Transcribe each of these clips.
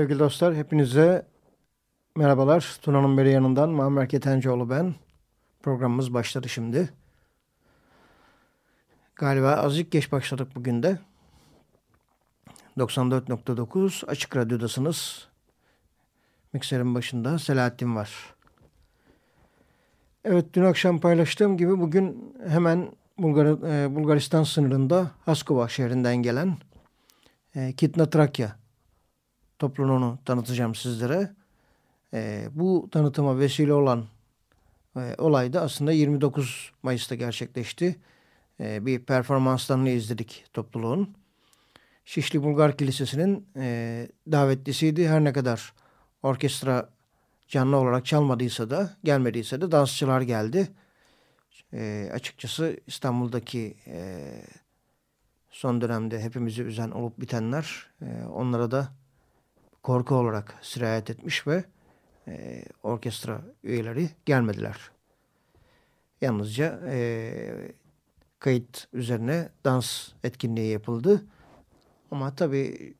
Sevgili dostlar hepinize merhabalar. Tuna'nın beri yanından Muammer Ketencoğlu ben. Programımız başladı şimdi. Galiba azıcık geç başladık bugün de. 94.9 Açık Radyo'dasınız. Mikserin başında Selahattin var. Evet dün akşam paylaştığım gibi bugün hemen Bulgar e, Bulgaristan sınırında Haskova şehrinden gelen e, Kitna Trakya topluluğunu tanıtacağım sizlere. E, bu tanıtıma vesile olan e, olay da aslında 29 Mayıs'ta gerçekleşti. E, bir performanslarını izledik topluluğun. Şişli Bulgar Kilisesi'nin e, davetlisiydi. Her ne kadar orkestra canlı olarak çalmadıysa da gelmediyse de dansçılar geldi. E, açıkçası İstanbul'daki e, son dönemde hepimizi üzen olup bitenler e, onlara da korku olarak sirayet etmiş ve e, orkestra üyeleri gelmediler. Yalnızca e, kayıt üzerine dans etkinliği yapıldı. Ama tabii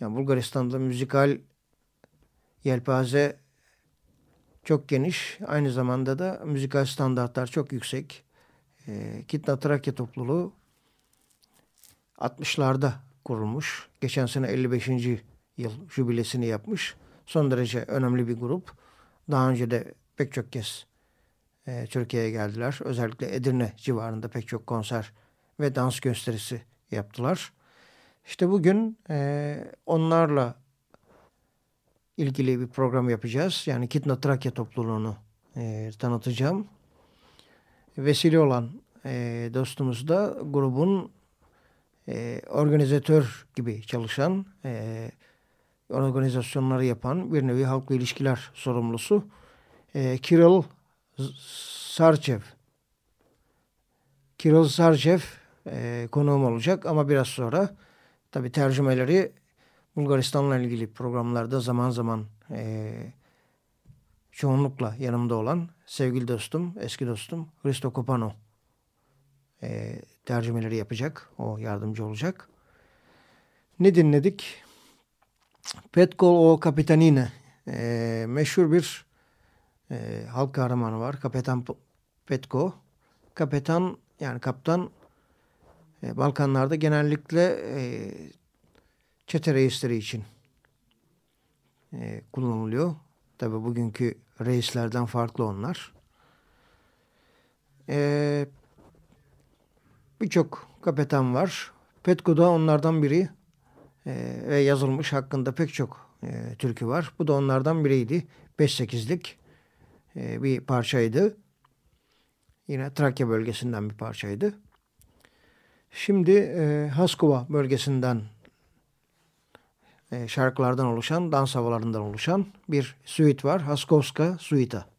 yani Bulgaristan'da müzikal yelpaze çok geniş. Aynı zamanda da müzikal standartlar çok yüksek. E, Kitna Trakya topluluğu 60'larda kurulmuş. Geçen sene 55 yıl jübilesini yapmış. Son derece önemli bir grup. Daha önce de pek çok kez e, Türkiye'ye geldiler. Özellikle Edirne civarında pek çok konser ve dans gösterisi yaptılar. İşte bugün e, onlarla ilgili bir program yapacağız. Yani Kitna Trakya topluluğunu e, tanıtacağım. Vesile olan e, dostumuz da grubun e, organizatör gibi çalışan, e, organizasyonları yapan bir nevi halkla ilişkiler sorumlusu e, Kirill Sarchev. Kirill Sarchev e, konuğum olacak ama biraz sonra tabi tercümeleri Bulgaristan'la ilgili programlarda zaman zaman e, çoğunlukla yanımda olan sevgili dostum, eski dostum Hristo Kopano e, tercümeleri yapacak. O yardımcı olacak. Ne dinledik? Petko o Kapitanine e, meşhur bir e, halk kahramanı var. Kapitan Petko. Kapitan yani kaptan e, Balkanlarda genellikle e, çete reisleri için e, kullanılıyor. Tabi bugünkü reislerden farklı onlar. E, Birçok kapetan var. Petko da onlardan biri e, ve yazılmış hakkında pek çok e, türkü var. Bu da onlardan biriydi. 5-8'lik e, bir parçaydı. Yine Trakya bölgesinden bir parçaydı. Şimdi e, Haskova bölgesinden e, şarkılardan oluşan, dans havalarından oluşan bir suite var. Haskovska Suita.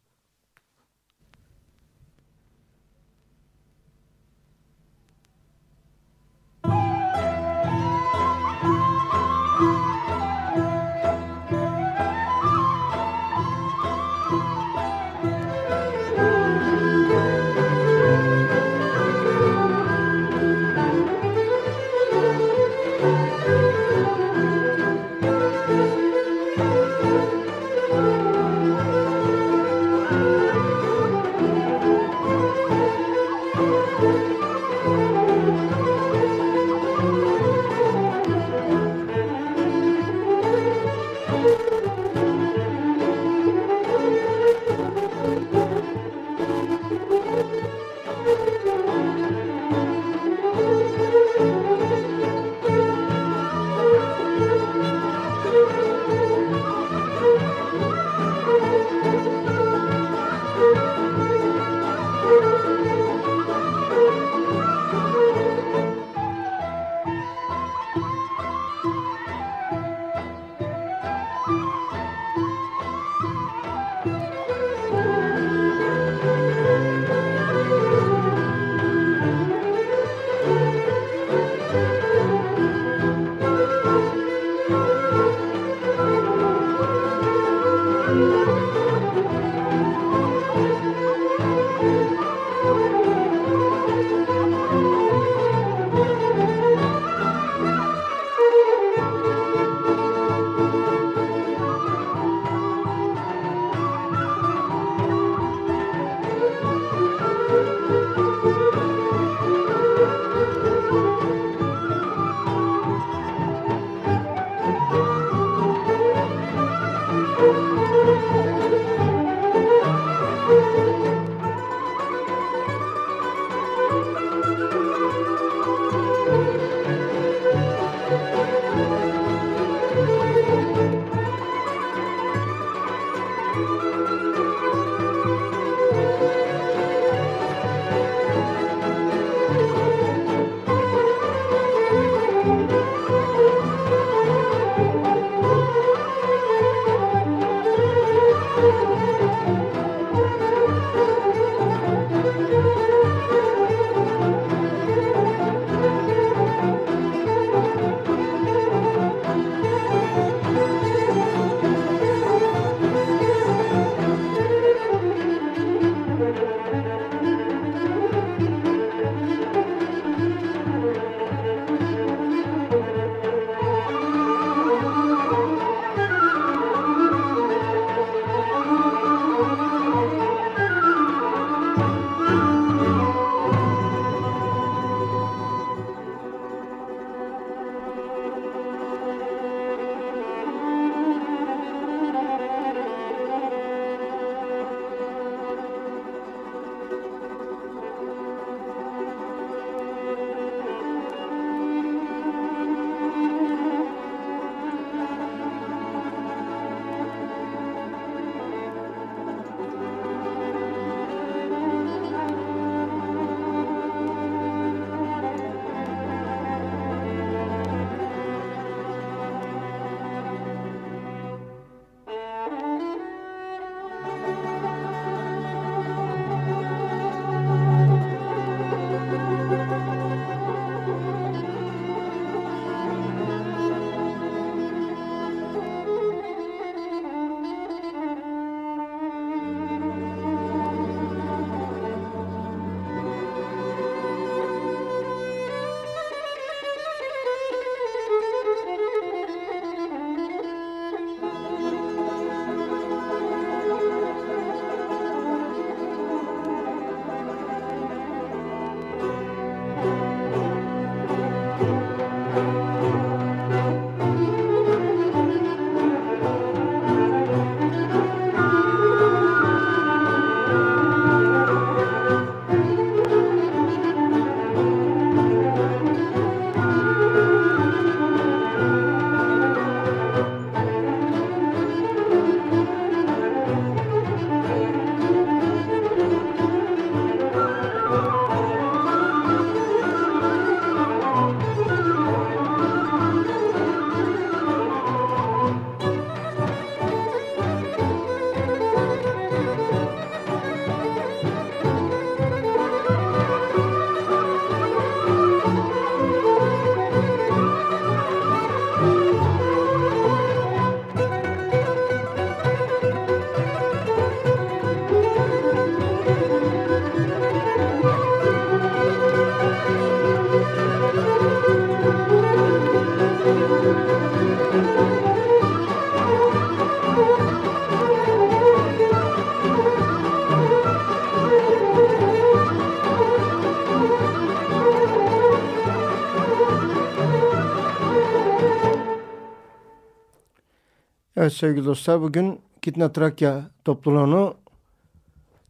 Evet sevgili dostlar bugün Kitna Trakya topluluğunu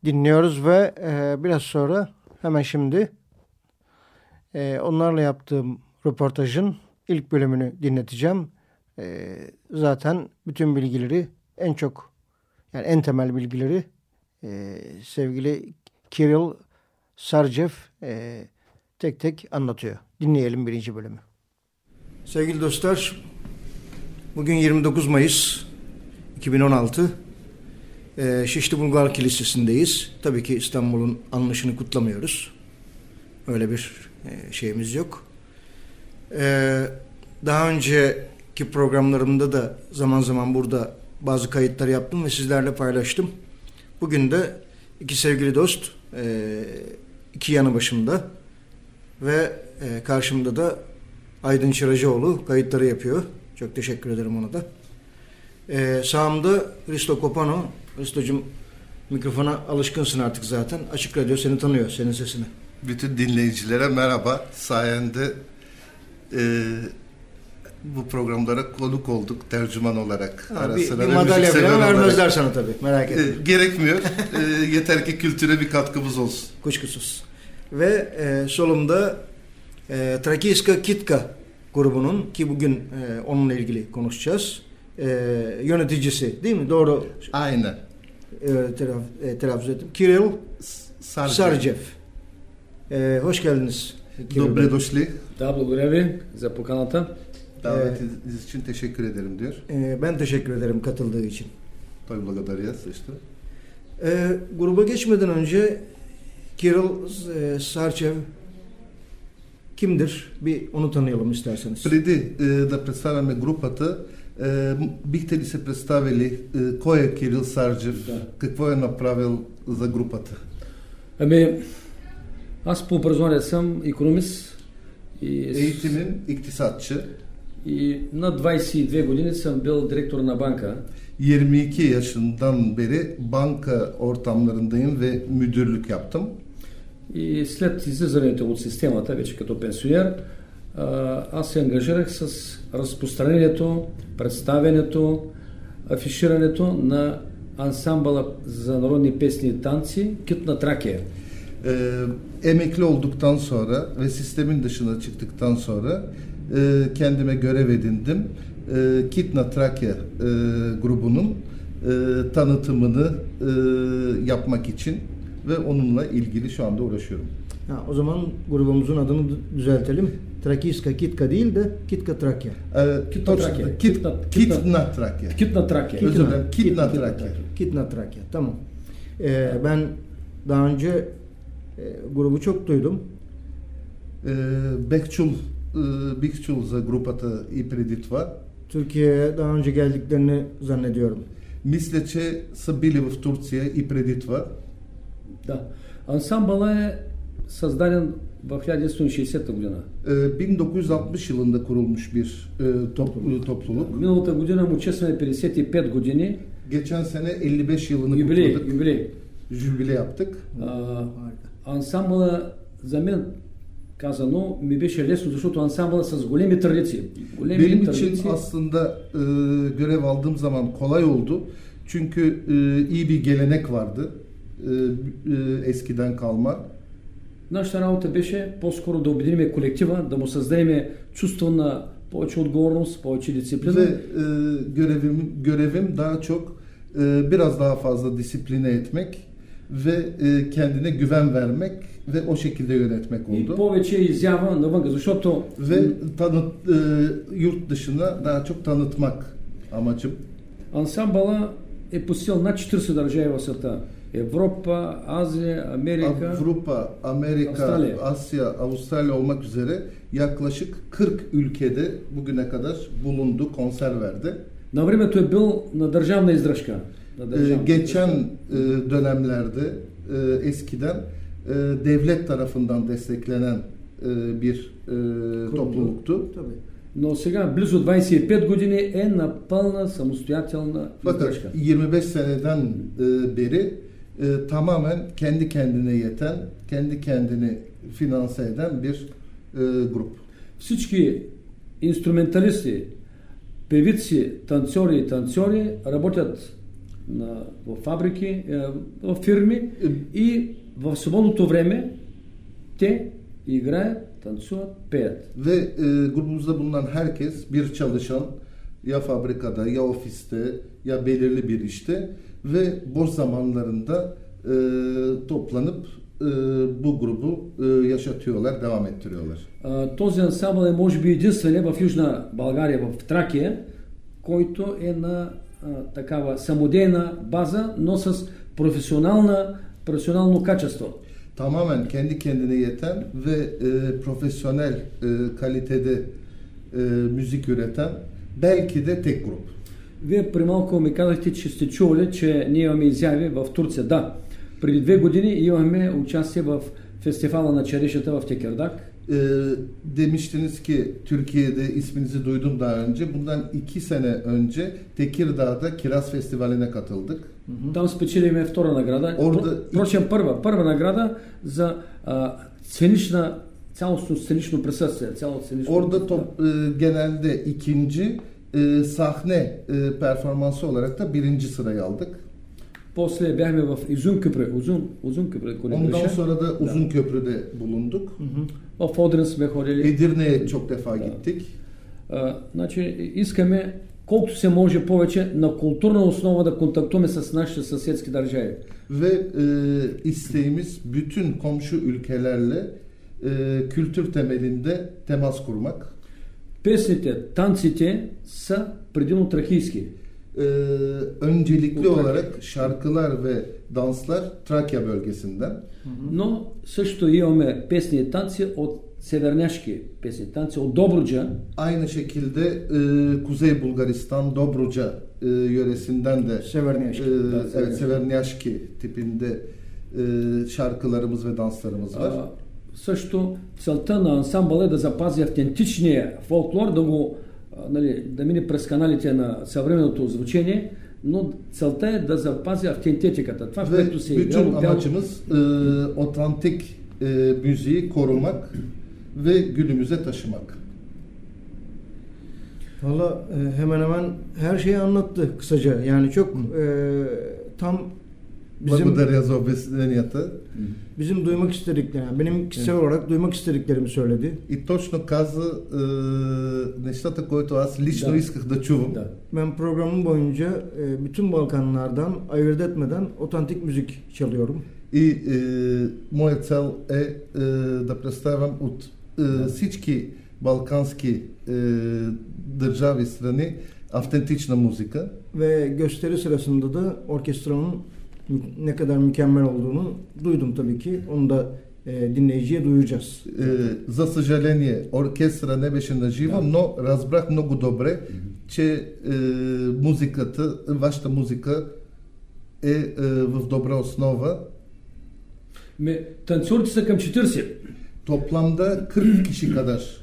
dinliyoruz ve e, biraz sonra hemen şimdi e, onlarla yaptığım röportajın ilk bölümünü dinleteceğim. E, zaten bütün bilgileri en çok yani en temel bilgileri e, sevgili Kirill Sarcev e, tek tek anlatıyor. Dinleyelim birinci bölümü. Sevgili dostlar bugün 29 Mayıs 2016 e, Şişli Bulgar Kilisesi'ndeyiz. Tabii ki İstanbul'un anlaşını kutlamıyoruz. Öyle bir e, şeyimiz yok. E, daha önceki programlarımda da zaman zaman burada bazı kayıtlar yaptım ve sizlerle paylaştım. Bugün de iki sevgili dost e, iki yanı başımda ve e, karşımda da Aydın Çıracıoğlu kayıtları yapıyor. Çok teşekkür ederim ona da. Ee, sağımda Risto Kopano. Risto'cum mikrofona alışkınsın artık zaten. Açık Radyo seni tanıyor, senin sesini. Bütün dinleyicilere merhaba. Sayende e, bu programlara konuk olduk tercüman olarak. Ha, Ara bir, sıra bir madalya falan vermezler olarak. sana tabii merak etme. E, gerekmiyor. e, yeter ki kültüre bir katkımız olsun. Kuşkusuz. Ve e, solumda e, Trakiska Kitka grubunun ki bugün e, onunla ilgili konuşacağız e, yöneticisi değil mi? Doğru. Aynen. E, telaf, e, telaffuz ettim. Kirill Sarcev. Sarcev. E, hoş geldiniz. Dobre došli. Да, благодаря ви за поканата. Davetiniz için teşekkür ederim diyor. E, ben teşekkür ederim katıldığı için. Той благодаря също. E, gruba geçmeden önce Kirill e, Sarcev kimdir? Bir onu tanıyalım isterseniz. Преди е, да представяме групата, е, бихте ли се представили е, кой е Кирил Сарджев, да. какво е направил за групата? Ами, аз по образование съм економист. И... Eğitimim iktisatçı. И на 22 години съм бил директор на банка. 22 yaşından beri banka ortamlarındayım ve müdürlük yaptım. И след излизането от системата, вече като пенсионер, аз се ангажирах с разпространението, представянето, афиширането на ансамбъла за народни песни и танци Кит на Тракия. Ee, emekli olduktan sonra ve sistemin dışına çıktıktan sonra e, kendime görev edindim. E, Kitna Trakya e, grubunun e, tanıtımını e, yapmak için ve onunla ilgili şu anda uğraşıyorum. Ha, o zaman grubumuzun adını düzeltelim. Trakiska Kitka değil de Kitka Trakya. Ee, Kitna Trakya. Kitna, Kitna Trakya. Kitna Trakya. Özür dilerim. Kitna Trakya. Kitna Trakya. Tamam. Ee, ben daha önce e, grubu çok duydum. Ee, Bekçul Бих за групата и преди това. Türkiye'ye daha önce geldiklerini zannediyorum. Мисля, че са били в Турция и преди това. Да. Ансамбъла е създаден в 1960 година. 1960 yılında kurulmuş bir e, topluluk. topluluk. Миналата година му честваме 55 години. Geçen sene 55 yılını юбилей, kutladık. Юбилей. Jübile yaptık. А, ансамбъла за мен казано ми беше лесно, защото ансамбъла с големи традиции. Големи Benim традиции. için aslında e, görev aldığım zaman kolay oldu. Çünkü e, iyi bir gelenek vardı. E, e, eskiden kalma. Нашата работа беше по-скоро да обединим колектива, да му създадем чувство на повече отговорност, повече дисциплина. Ve e, görevim, görevim daha çok e, biraz daha fazla disipline etmek ve e, kendine güven vermek ve o şekilde yönetmek oldu. И повече изява навън, защото ve tanıt, e, yurt dışına daha çok tanıtmak amacım. ансамбъла е посетил над 40 държави в света. Европа, Азия, Amerika, Avrupa, Amerika, Avustralya. Asya, Avustralya olmak üzere yaklaşık 40 ülkede bugüne kadar bulundu, konser verdi. На времето е бил на държавна издръжка. На Ee, държавна geçen e, dönemlerde e, eskiden e, devlet tarafından desteklenen e, bir e, topluluktu. Tabii. Но сега, близо 25 години, е на пълна самостоятелна Fakat издръжка. 25 seneden e, beri e, tamamen kendi kendine yeten, kendi kendini finanse eden bir e, grup. Всички инструменталисти, певици, танцори и танцори работят на, в фабрики, е, в фирми и в свободното време те играят, танцуват, пеят. Ve e, grubumuzda bulunan herkes bir çalışan ya fabrikada ya ofiste ya belirli bir işte ve boş zamanlarında e, toplanıp e, bu grubu e, yaşatıyorlar, devam ettiriyorlar. А, Този ансамбъл е може би единствения в Южна България, в Тракия, който е на а, такава самодейна база, но с професионална, професионално качество. Tamamen kendi kendine yeten ve e, profesyonel e, kalitede e, müzik üreten belki de tek grup. Вие при малко ми казахте, че сте чували, че ние имаме изяви в Турция. Да, преди две години имахме участие в фестивала на черешата в Текердак. E, demiştiniz ki Türkiye'de isminizi duydum daha önce. Bundan iki sene önce Tekirdağ'da Kiraz Festivali'ne katıldık. Там спечелиме втора награда. Про- Впрочем, първа, първа награда за а, сценична, цялостно сценично присъствие. Цяло сценично Orada top, e, genelde ikinci e, sahne e, performansı olarak da birinci sırayı aldık. После бяхме в Изун Кюпре. Узун, Узун Кюпре, ако не Ondan греша. sonra da Uzun Köprü'de bulunduk. В Одрин сме ходили. Edirne'ye çok defa gittik. А, значи, искаме колкото се може повече на културна основа да контактуваме с нашите съседски държави. Ve e, isteğimiz bütün komşu ülkelerle e, kültür temelinde temas kurmak. Песните, танците са предимно трахийски. E, öncelikli Bu Trakya. olarak şarkılar ve danslar Trakya bölgesinden. Но също имаме песни и танци от северняшки песни и танци, от Добруджа, Aynı şekilde e, Kuzey Bulgaristan Dobruca e, yöresinden de Severnyaşki. e, evet Severnyaşki tipinde e, şarkılarımız ve danslarımız var. А, също целта на ансамбъла е да запази автентичния фолклор, да го а, нали, да мине през каналите на съвременното звучение, но целта е да запази автентетиката. Това, в Ve което се е bütün играло, пяло. amacımız e, otantik e, müziği korumak ve günümüze taşımak. Valla e, hemen hemen her şeyi anlattı kısaca. Yani çok e, tam bizim Благодаря за обясненията. bizim duymak istedikleri, yani benim kişisel olarak duymak istediklerimi söyledi. И точно каза е, нещата, които аз лично Да. исках да чувам. Да. Ben programım boyunca e, bütün Balkanlardan ayırt etmeden otantik müzik çalıyorum. И е, моя цел е, е да представям от е, всички балкански е, държави, страни, автентична музика. Ve gösteri sırasında da orkestranın mü- ne kadar mükemmel olduğunu duydum tabii ki. Onu da e, dinleyiciye duyuracağız. Е, за съжаление, оркестъра не беше на живо, но разбрах много добре, че е, музиката, вашата музика е, е в добра основа. Ме, танцорите са към 40. Toplamda 40 kişi kadar e,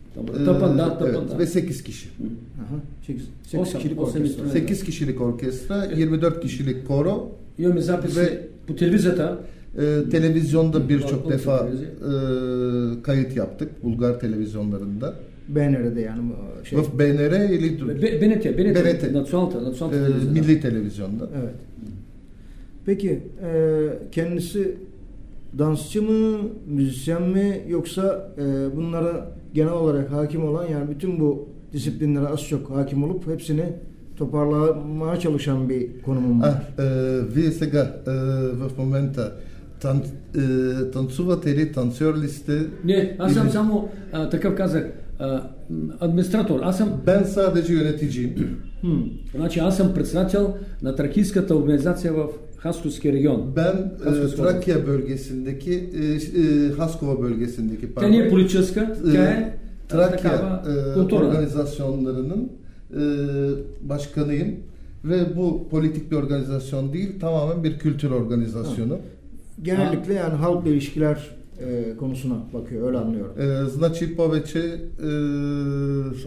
Ee, tapanda, tapanda. Evet, ve 8 kişi. Aha, 8, 8 8 kişilik orkestra. 8 kişilik orkestra, 24 kişilik koro. Yo mesafesi ve bu televizyata e, televizyonda ee, birçok defa e, kayıt yaptık Bulgar televizyonlarında. BNR'de yani e, şey. Of BNR ili Be Benete, Benete, Benete. Natsualta, Natsualta ee, e, Milli Televizyon'da. Evet. Peki e, kendisi dansçı mı, müzisyen mi yoksa e, bunlara genel olarak hakim olan yani bütün bu disiplinlere az çok hakim olup hepsini toparlamaya çalışan bir konumum var. А, е, вие сега е, в момента тан, е, танцувате ли, танцор ли сте? Не, аз съм Или- само а, такъв казах, а, м, администратор. Аз съм, Ben sadece yöneticiyim. Hmm. значи аз съм председател на тракийската организация в Haskus Kerion. Ben e, Haskus Trakya Kosas. bölgesindeki e, e, Haskova bölgesindeki pardon. Teniye Poliçeska. E, Trakya e, e organizasyonlarının e, başkanıyım ve bu politik bir organizasyon değil tamamen bir kültür organizasyonu. Ha. Genellikle yani halkla ilişkiler e, konusuna bakıyor, öyle anlıyorum. E, znači poveć e,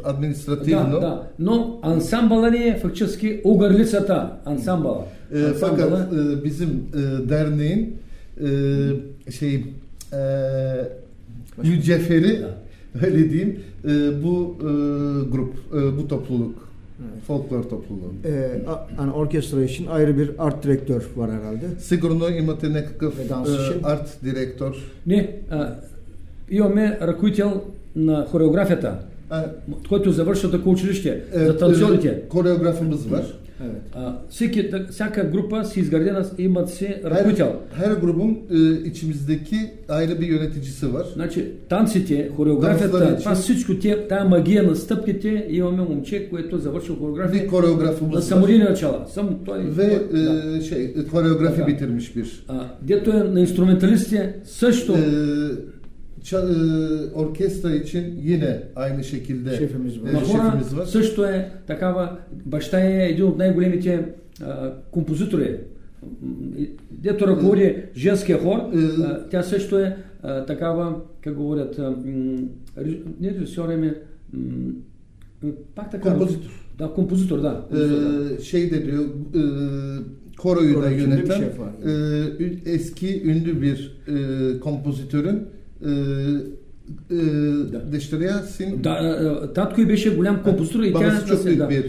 administrativno. Da, da. No ansambala nije faktiski ugarlicata ansambala. E, fakat e, bizim e, derneğin şey e, müceferi öyle diyeyim bu grup, bu topluluk. folklor topluluğu. E, a- hani orkestra için ayrı bir art direktör var herhalde. Сигурно имате някакъв Е, дансише. е, арт директор. Не, а, имаме ръководител на хореографията, А, който завършва такова училище е, за танцорите. е, Кореографımız var. Evet. Всеки, да- всяка група си изградена, имат си Her, ръководител. her grubun e, içimizdeki ayrı bir yöneticisi var. Значи, танците, хореографията, това всичко, тия, тая магия на стъпките, имаме момче, което завършва Bir хореография на koreografımız var. самодини начала. Сам, той, Ve той, e, да. şey koreografi bitirmiş bir. а, дето е на инструменталистите, също. E, orkestra için yine aynı şekilde Şefimiz var. e, На хора şefimiz var. също е такава, баща е един от най-големите а, композитори. М, и- Дето ръководи женския хор, Е. а, тя също е а, такава, как говорят, а, м, ре- не режисьор, ами, м, пак така. Композитор. Да, композитор, да. композитор, да. e, şey de diyor e, koroyu da Koro içinde bir yöneten şef var. e, ü- eski ünlü bir e, kompozitörün e, e, дъщеря син Да, а, татко й беше голям композитор и тя Babası çok büyük да. bir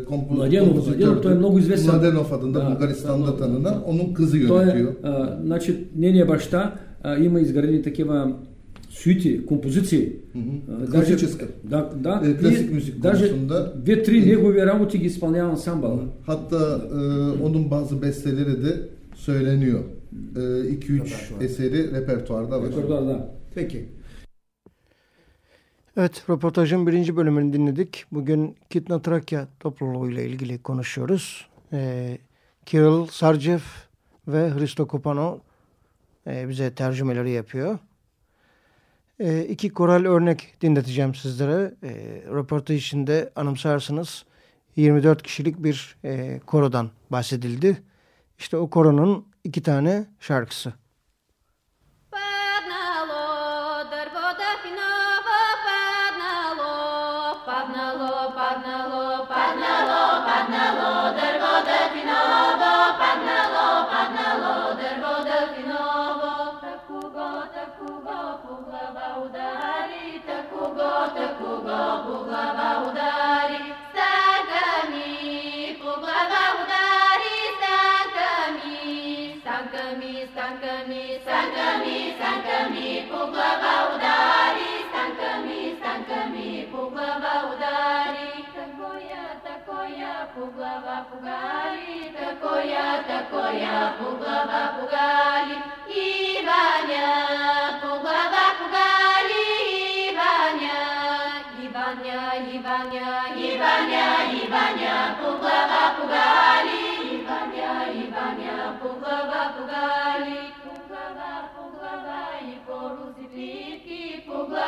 e, kompo, Mladenov, kompozitördü. Mladenov, той е много известен. Mladenov adında Да, Bulgaristan'da да, tanınan. да. Onun kızı Той yönetiyor. е, а, значи, нейният баща а, има изградени такива суити, композиции. А, Класическа. Да, да. Е, класик и мюзик даже конусunda. две-три негови работи ги изпълнява ансамбъл. Hatta e, onun bazı besteleri de söyleniyor. Ee, 2-3 eseri repertuarda var. Repertuarda. Peki. Evet, röportajın birinci bölümünü dinledik. Bugün Kitna Trakya topluluğu ile ilgili konuşuyoruz. Ee, Kirill Sarcev ve Hristo Kopano e, bize tercümeleri yapıyor. E, iki koral örnek dinleteceğim sizlere. E, röportaj içinde anımsarsınız 24 kişilik bir e, korodan bahsedildi. İşte o koronun iki tane şarkısı. Puglava pugali, tako ja, puglava pugali, Ivanja. Puglava pugali, Ivanja. Ivanja, Ivanja, Ivanja, Ivanja, puglava pugali, Ivanja, Ivanja, puglava pugali. Puglava, puglava, И porusi plitki, puglava.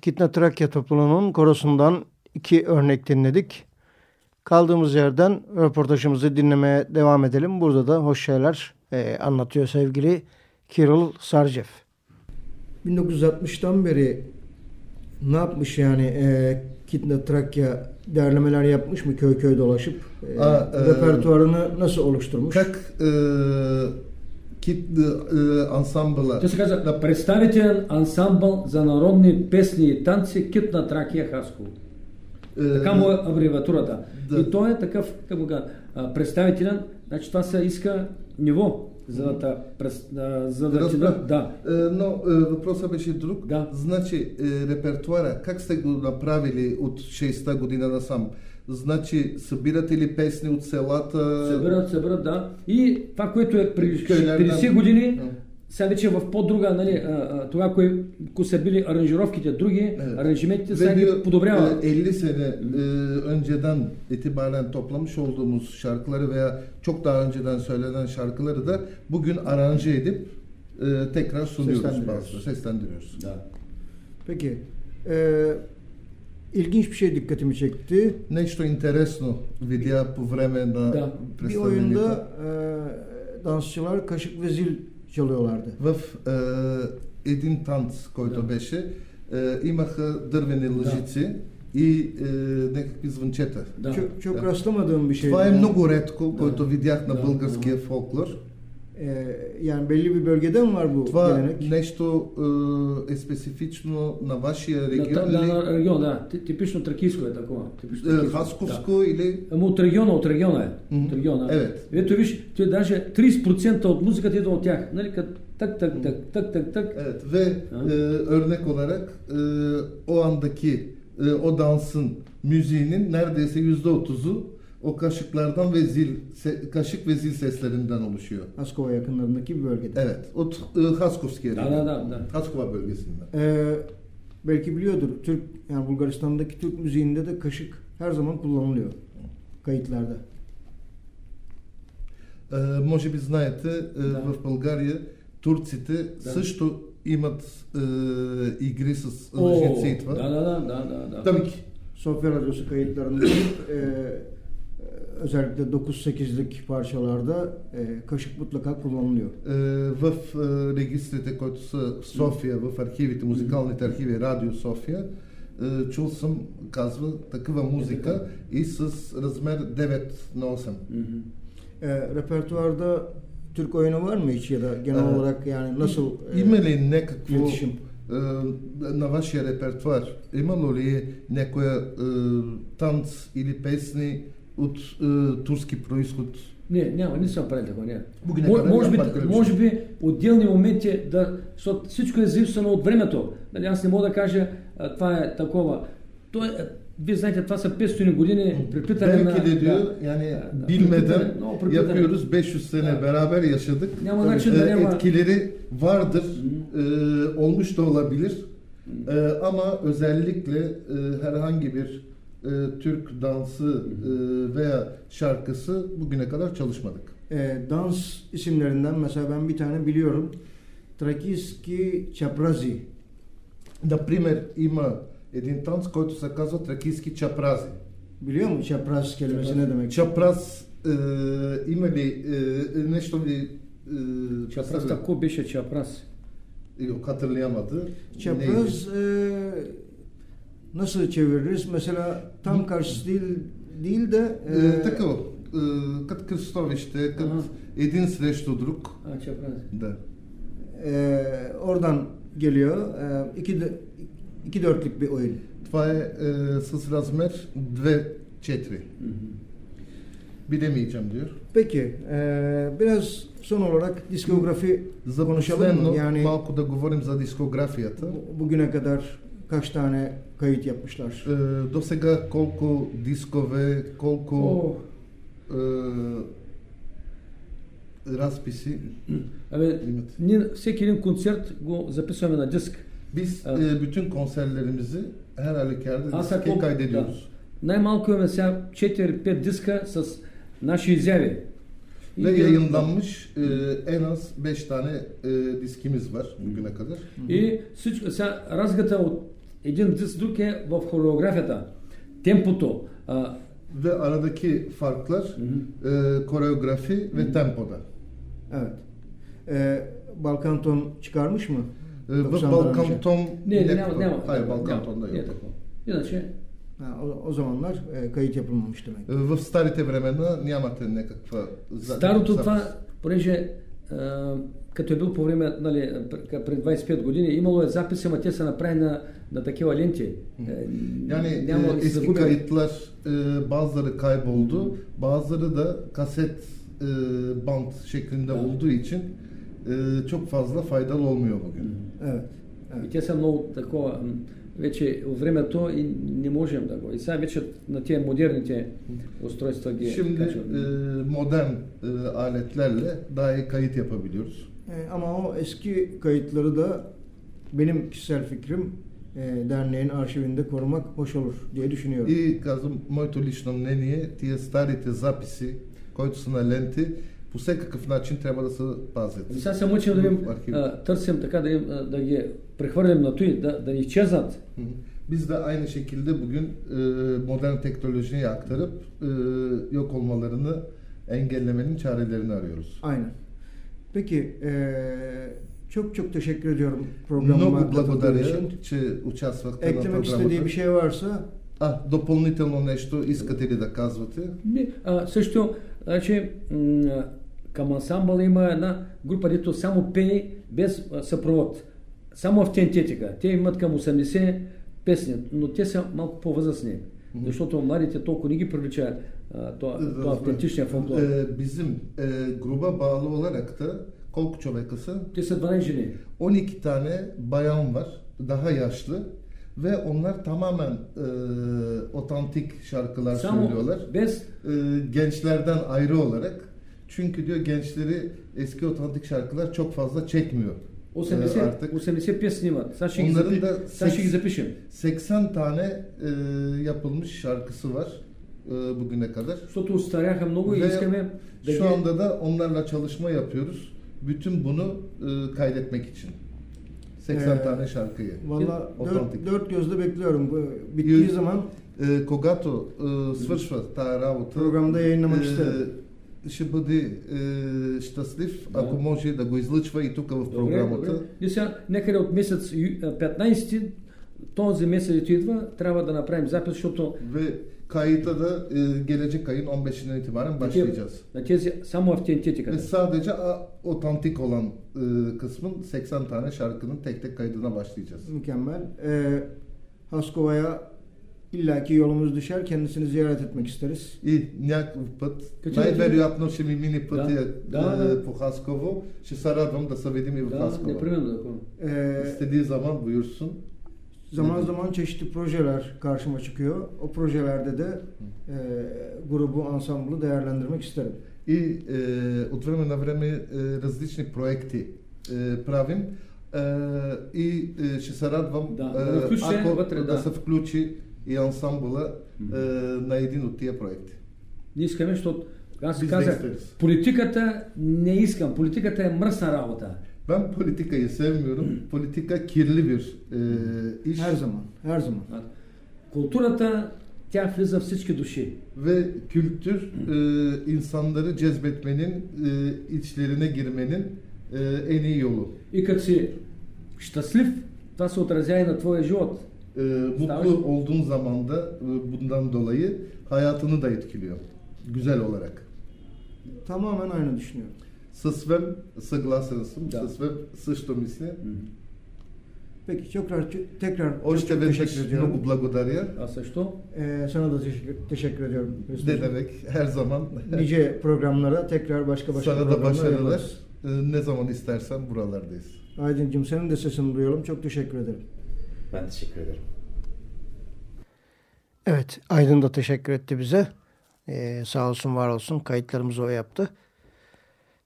Kitna Trakya topluluğunun korosundan iki örnek dinledik. Kaldığımız yerden röportajımızı dinlemeye devam edelim. Burada da hoş şeyler e, anlatıyor sevgili Kirill Sarcev. 1960'tan beri ne yapmış yani e, Kitna Trakya derlemeler yapmış mı köy köy dolaşıp? E, Aa, e, repertuarını nasıl oluşturmuş? Как э, кит э, ансамбла Той се казва да представителен ансамбъл за народни песни и танци Кит на Тракия Хасково. э, Така му е абревиатурата. Да. И той е такъв, как го кажа, а, представителен, значи това се иска ниво, за да, през- за да ти да. Е, Но е, въпросът беше друг. Да. Значи, е, репертуара, как сте го направили от 60-та година насам? Значи, събирате ли песни от селата? Събират, събират, да. И това, което е при Кайлер, 50 да. години, Да. сега вече в по-друга, нали, а, а, това, кое, ко са били аранжировките, други, аранжиментите сега Ve ги diyor, подобрява. e, 50 sene e, önceden itibaren toplamış olduğumuz şarkıları veya çok daha önceden söylenen şarkıları da bugün aranje edip e, tekrar sunuyoruz Seslendiriyoruz. bazıları, seslendiriyoruz. Да. Peki. E, ilginç bir şey dikkatimi çekti. Нещо интересно видя по време на Да. Bir oyunda e, dansçılar kaşık ve zil çalıyorlardı. В е, един танц, който Да. беше, е, имаха дървени лъжици и е, някакви звънчета. Да. Çok, çok Да. rastlamadım bir şey. Това е много редко, който видях на Да. българския фолклор. E, yani belli bir bölgede mi var bu Това gelenek? нещо е, е специфично на вашия Да, регион да, или на регион, да. Ти- Типично тракийско е такова. Типично е, тракийско, Хасковско или... Да. Ама от региона, от региона е. Мгм. От региона. Evet. Ето виж, ти даже 30% от музиката идва от тях. Нали, като так, так, так, так, так, так. Evet ve Ha. e, örnek olarak e, o andaki e, o dansın müziğinin neredeyse yüzde otuzu o kaşıklardan ve zil se- kaşık ve zil seslerinden oluşuyor. Askova yakınlarındaki bir bölgede. Evet. O t- e, Haskovski yeri. Да, да, да, да. Haskova bölgesinden. E, belki biliyordur. Türk yani Bulgaristan'daki Türk müziğinde de kaşık her zaman kullanılıyor kayıtlarda. Е, може би знаете, е, Да. в България турците Да. също имат е, игри с О, лъжици и това. да, да, да, да, да, да. Tabii ki. Sofya Radyosu kayıtlarında e, özellikle 9-8'lik parçalarda e, kaşık mutlaka kullanılıyor. Е, В е, регистрите, които са в София, в архивите, музикалните архиви, Радио София, е, чул съм, казва, такава музика и с размер 9 на 8. Мгм. E, repertuarda Türk oyunu var mı hiç ya da genel Evet. olarak yani nasıl e, Има ли някакво iletişim? е, на вашия репертуар? Имало ли е някоя е, танц или песни от е, турски происход? Не, няма, не съм правил такова, не. Буги Мо- нека може, би, да може би отделни моменти, да, защото всичко е зависено от времето. Нали, аз не мога да кажа, а, това е такова. Той, е- вие знаете, това са 500 години преплитане на... Belki de diyor да. yani Да, bilmeden преплитане. yapıyoruz 500 sene Да. beraber yaşadık. Няма начин да e, няма... etkileri vardır, e, olmuş da olabilir. E, ama özellikle e, herhangi bir e, Türk dansı e, veya şarkısı bugüne kadar çalışmadık. E, dans isimlerinden mesela ben bir tane biliyorum. Trakiski Çaprazi. Например, има един танц, който се казва тракийски чапрази. Biliyor musun çapraz kelimesi ne demek? Чапраз е, има ли е, нещо ли е, Чапрас, тако беше чапрас. Yok hatırlayamadı. Çapraz e, nasıl çeviririz? Mesela tam karşısı değil değil de e, Е, такова. Е, като кръстовище, като Ага. един срещу друг. А, чапрас. Да. e, oradan geliyor. E, iki, de, iki dörtlük bir oyun. Това е, е с размер 2-4. Bilemeyeceğim diyor. Peki e, biraz son olarak diskografi За konuşalım mı? последно Yani малко да говорим за дискографията. bu- bugüne kadar kaç tane kayıt yapmışlar? Е, до сега колко дискове, колко О, е, разписи абе, имате? ние всеки един концерт го записваме на диск. Biz Evet. e, bütün konserlerimizi her halükarda Аз diske ако... kaydediyoruz. Да. Най-малко имаме сега 4-5 диска с наши изяви. И Ve ги- yayınlanmış e, en az 5 tane e, diskimiz var bugüne kadar. И всичко, сега разгата от един диск друг е в хореографията, темпото. А... Ve aradaki farklar Hı-hı. e, koreografi Hı-hı. ve tempoda. Evet. E, Balkan Ton çıkarmış mı? E, Balkan Ton ne, ne, ne, Hayır Balkan Ton'da yok. Иначе о, о zamanlar e, kayıt yapılmamış demek. В старите времена нямате някаква... Старото това, понеже като е бил по време, нали, пр- пред 25 години, имало е записи, ама те са направени на, на такива ленти. Е, Yani няма e, да се eski kayıtlar e, bazıları kayboldu, bazıları da kaset e, band şeklinde Evet. olduğu için e, çok fazla faydalı olmuyor bugün. Evet. И те са много такова, вече времето и не можем да го. И сега вече на тия модерните устройства ги Şimdi качваме. e, modern e, aletlerle daha iyi kayıt yapabiliyoruz. E, ama o eski kayıtları da benim kişisel fikrim e, derneğin arşivinde korumak hoş olur diye düşünüyorum. И казвам, моето лично мнение, тия старите записи, които са на ленти, по всякакъв начин трябва да се пазят. И сега се мъчим да им В архива. а, търсим така да, им, а, да ги прехвърлим на той, да, да не изчезнат. Hı hı. Biz de aynı şekilde bugün e, modern teknolojiye aktarıp e, yok olmalarını engellemenin çarelerini arıyoruz. Aynen. Peki e, çok çok teşekkür ediyorum programıma Много katıldığın благодаря, için. че участвахте на Eklemek istediği програмата. bir şey varsa А, допълнително нещо искате ли да казвате? Не, а, също, значи, м, към ансамбъла има една група, дето само пее без а, съпровод. Само автентетика. Те имат към 80 песни, но те са малко по-възрастни. Защото младите толкова не ги привлича а, то, то автентичния фолклор. Е, bizim e, gruba bağlı olarak da kolku човека са? Те са 12 жени. 12 tane bayan var, daha yaşlı ve onlar tamamen e, otantik şarkılar Само söylüyorlar. без E, gençlerden ayrı olarak. Çünkü diyor gençleri eski otantik şarkılar çok fazla çekmiyor. 80, E, artık 80 песни имат. Сега ще, ги, Onların запи... da Сега ще ги секс- запишем. 80 tane e, yapılmış şarkısı var e, bugüne kadar. Защото устаряха много и Ve искаме да şu ги... anda da onlarla çalışma yapıyoruz. Bütün bunu e, kaydetmek için. 80 Ee, tane şarkıyı. valla Otantik. dört, dört gözle bekliyorum. Bu Bittiği Yüz- zaman Е, когато е, свършва тази работа, програмда yayınlamak е, isterim. ще бъде е, щастлив, ако може да го излъчва и тук в Добре, програмата. добре. И сега, някъде от месец ю- а, 15 този месец, който идва, трябва да направим запис, защото Ve kayıta da e, gelecek ayın 15'inden itibaren başlayacağız. на тези само Ve автентетиката. sadece a, otantik olan e, kısmın 80 tane şarkının tek tek kaydına başlayacağız. Mükemmel. Ee, Haskova'ya illaki yolumuz düşer. Kendisini ziyaret etmek isteriz. И някакъв път, Като най-вероятно ще ми мине пътя Да, да, е, да. по Хасково, ще се радвам да се видим и в Да, Хасково. непременно да го- Ee, İstediği zaman buyursun. zaman zaman çeşitli projeler karşıma çıkıyor. O projelerde de e, grubu, ansamblı değerlendirmek isterim. И е, от време на време е, различни проекти е, правим е, и е, ще се радвам, Да, е, да включи ако вътре, да. да. се включи и ансамбъла е, на един от тия проекти. Не искаме, защото аз си Бизнес казах, интерес. политиката не искам. Политиката е мръсна работа. Ben politikayı sevmiyorum. Politika kirli bir e, iş Her zaman, her zaman. Културата, тя влиза в всички души. ve kültür e, insanları cezbetmenin, e, içlerine girmenin e, en iyi yolu. И като си щастлив, това се отразява и на твоя живот. E, mutlu olduğun zaman da e, bundan dolayı hayatını da etkiliyor. Güzel olarak. Tamamen aynı düşünüyorum. С Свен съгласен съм, Да. с Свен също мисля. Peki tekrar tekrar çok, Още çok веднъж teşekkür ediyorum. много благодаря. А също, Ee, sana da teşekkür, teşekkür ediyorum. Ne Hüsnü'cüğüm. demek her zaman. Nice programlara tekrar başka başka Sana da programlara başarılar. yaparız. E, Ne zaman istersen buralardayız. Aydıncığım senin de sesini duyalım. Çok teşekkür ederim. Ben teşekkür ederim. Evet, Aydın da teşekkür etti bize. Ee, sağ olsun, var olsun. Kayıtlarımızı o yaptı.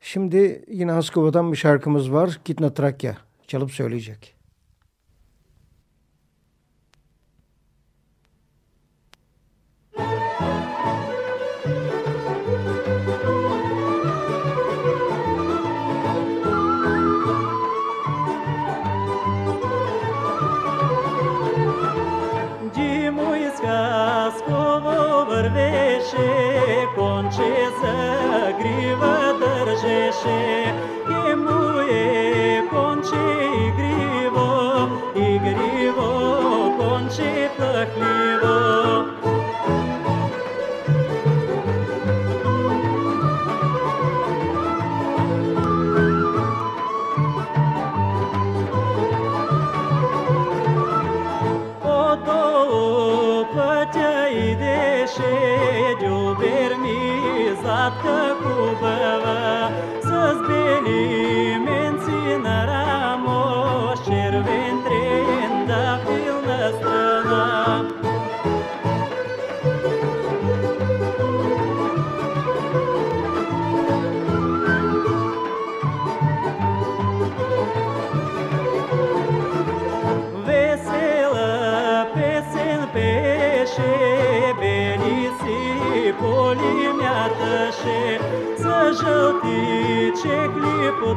Şimdi yine Haskova'dan bir şarkımız var. Gitna Trakya çalıp söyleyecek. плаче, и му е понче ми зад какво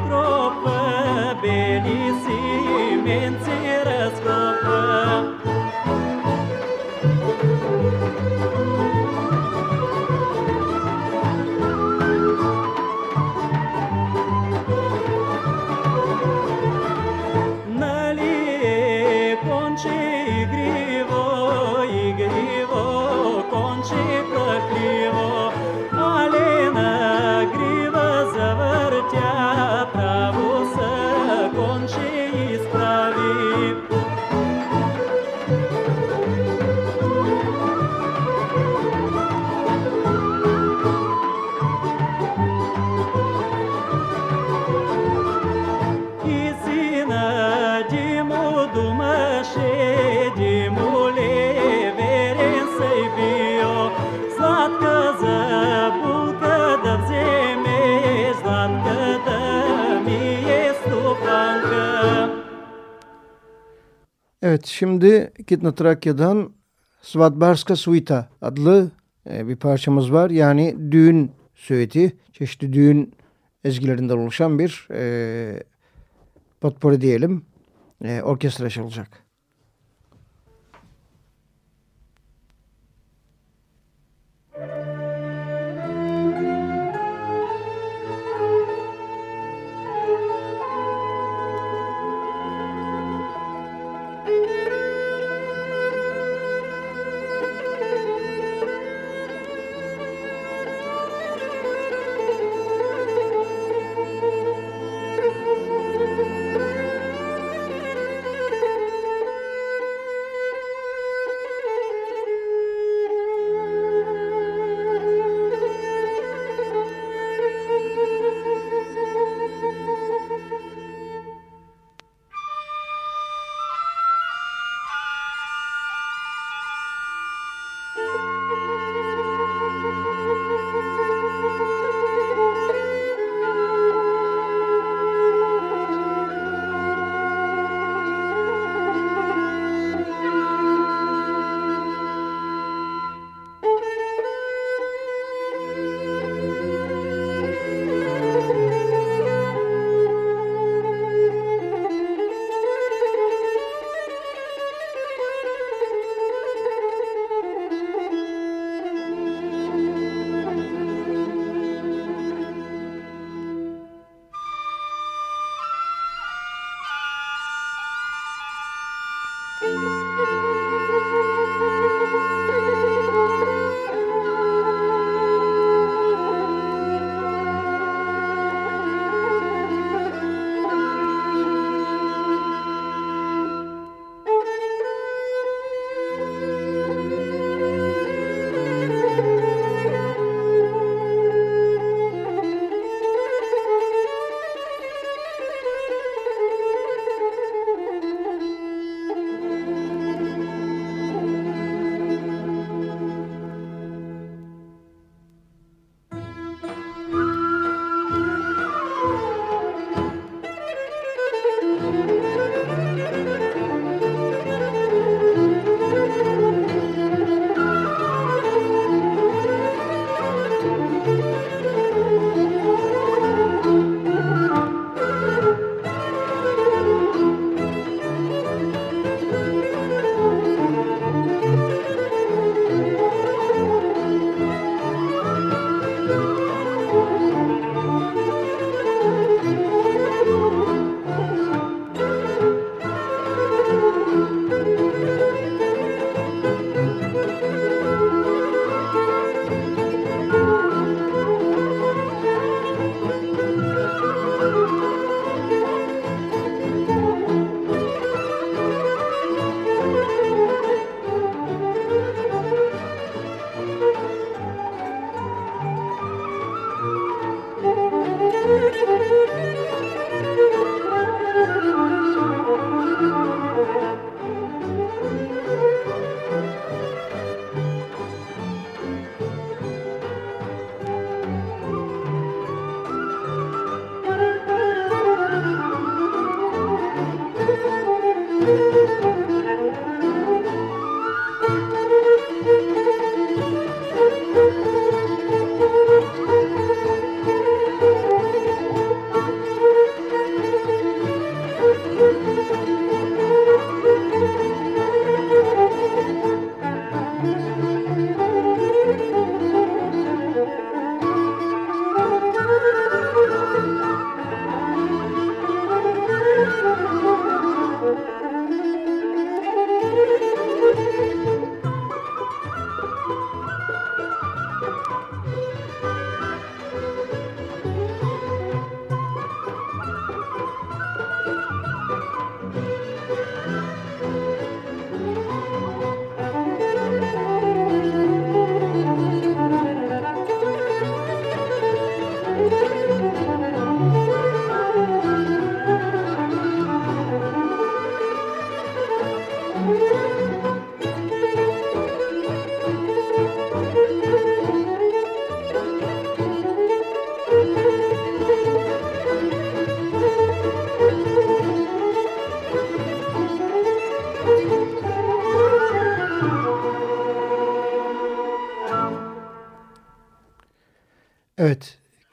libro Evet şimdi Kitna Trakya'dan Svadbarska Suita adlı e, bir parçamız var. Yani düğün süeti, çeşitli düğün ezgilerinden oluşan bir e, potpourri diyelim. E, orkestra çalacak.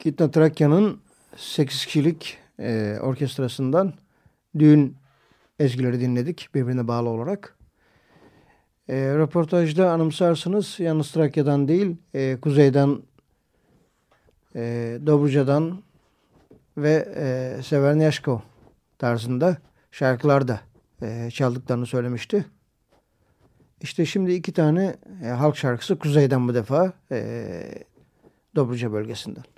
Kitna Trakya'nın 8 kişilik e, orkestrasından düğün ezgileri dinledik birbirine bağlı olarak. E, röportajda anımsarsınız yalnız Trakya'dan değil e, kuzeyden e, Dobruca'dan ve e, Severnyashko tarzında şarkılar da e, çaldıklarını söylemişti. İşte şimdi iki tane e, halk şarkısı kuzeyden bu defa e, Dobruca bölgesinden.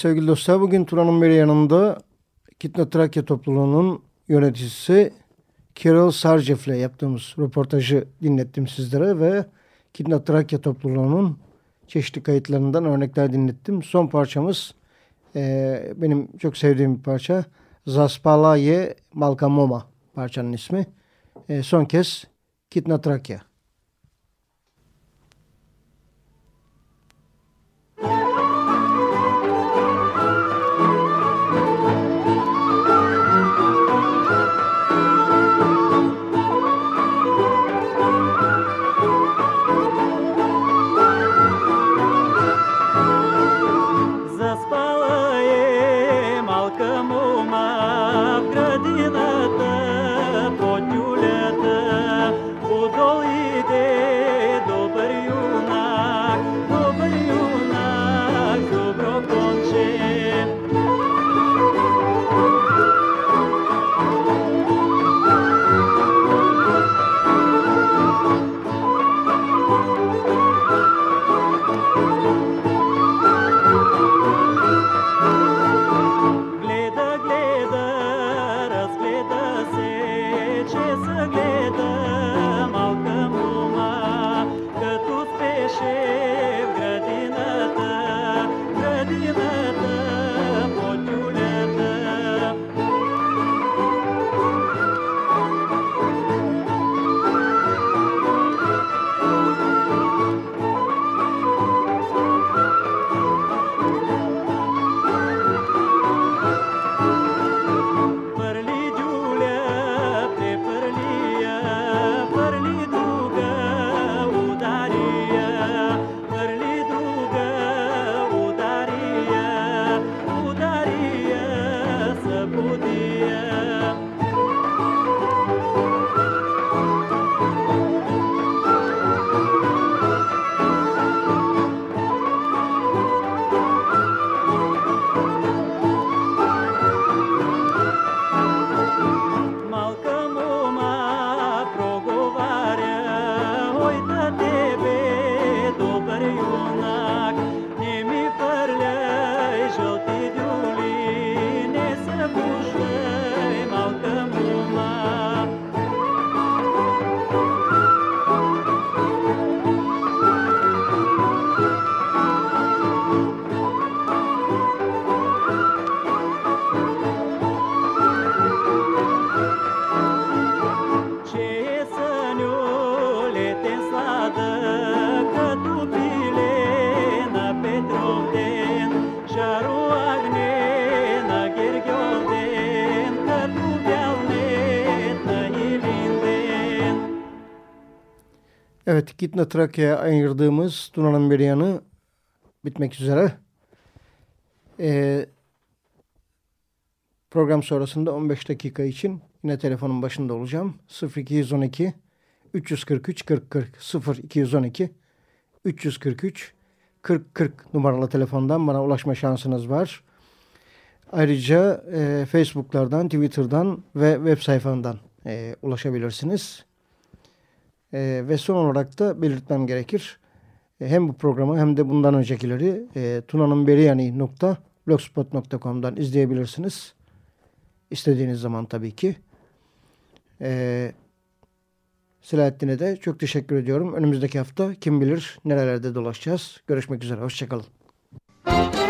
Sevgili dostlar bugün Turan'ın bir yanında Kitna Trakya topluluğunun yöneticisi Kirill Sarcev'le yaptığımız röportajı dinlettim sizlere ve Kidna Trakya topluluğunun çeşitli kayıtlarından örnekler dinlettim. Son parçamız e, benim çok sevdiğim bir parça. Zaspalaye Malkamoma parçanın ismi. E, son kez Kidna Trakya. Gitna Trakya'ya ayırdığımız Tuna'nın bir yanı bitmek üzere. Ee, program sonrasında 15 dakika için yine telefonun başında olacağım. 0212 343 40 40 0212 343 40 40 numaralı telefondan bana ulaşma şansınız var. Ayrıca e, Facebook'lardan, Twitter'dan ve web sayfamdan e, ulaşabilirsiniz. E, ve son olarak da belirtmem gerekir. E, hem bu programı hem de bundan öncekileri e, tunanınberiyani.blogspot.com'dan izleyebilirsiniz. İstediğiniz zaman tabii ki. E, Selahattin'e de çok teşekkür ediyorum. Önümüzdeki hafta kim bilir nerelerde dolaşacağız. Görüşmek üzere. Hoşçakalın. Să